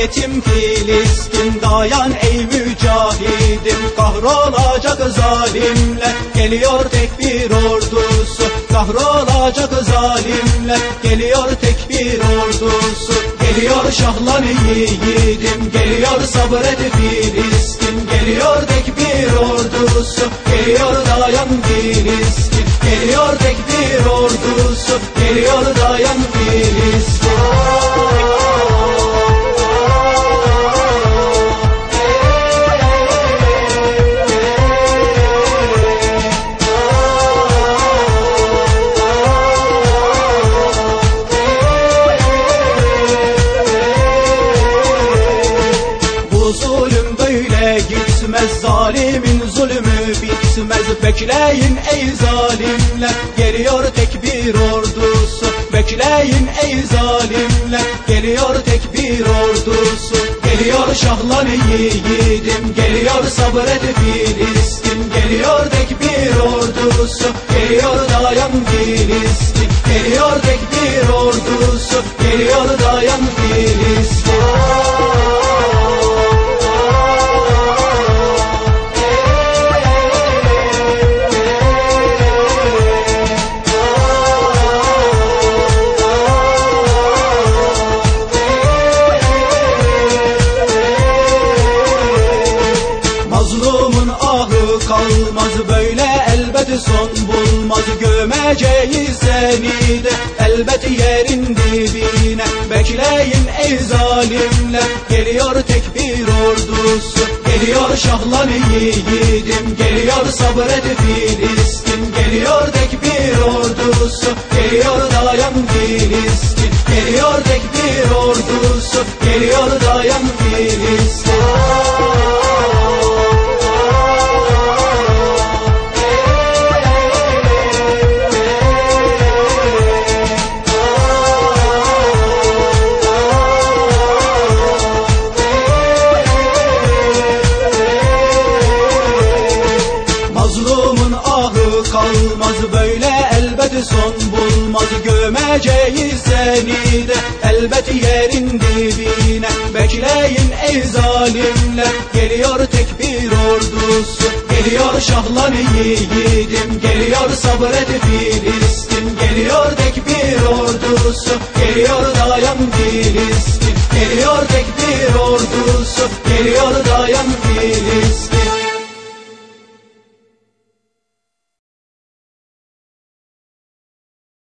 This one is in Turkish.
memleketim Filistin dayan ey mücahidim. Kahrolacak zalimler geliyor tek bir ordusu. Kahrolacak zalimler geliyor tek bir ordusu. Geliyor şahlar yiğidim geliyor sabret Filistin. Geliyor tek bir ordusu geliyor dayan Filistin. Geliyor tek bir ordusu geliyor dayan Filistin. Böyle gitmez Zalimin zulmü bitmez. Bekleyin ey zalimler. Geliyor tek bir ordusu. Bekleyin ey zalimler. Geliyor tek bir ordusu. Geliyor şahlan yiğidim. Geliyor sabret Filistin. Geliyor tek bir ordusu. Geliyor dayan Filistin. Geliyor tek bir ordusu. Geliyor dayan Filistin kalmaz böyle elbet son bulmaz Gömeceğiz seni de. Elbet yerin dibine Bekleyin ey zalimler. Geliyor tek bir ordusu Geliyor şahlan yiğidim. Geliyor sabret Filistin Geliyor tek bir ordusu. Geliyor dayan Filistin Geliyor tek bir ordusu. Geliyor dayan son bulmaz Gömeceğiz seni de. Elbet yerin dibine Bekleyin ey zalimler. Geliyor tek bir ordusu Geliyor şahlan yiğidim. Geliyor sabret Filistin Geliyor tek bir ordusu. Geliyor dayan Filistin Geliyor tek bir ordusu. Geliyor dayan